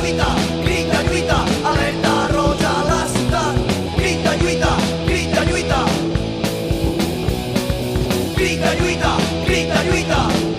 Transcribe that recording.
grida, grida, grida, allerta roja la città, grida, guida, grida, guida, grida, guida, grida, guida.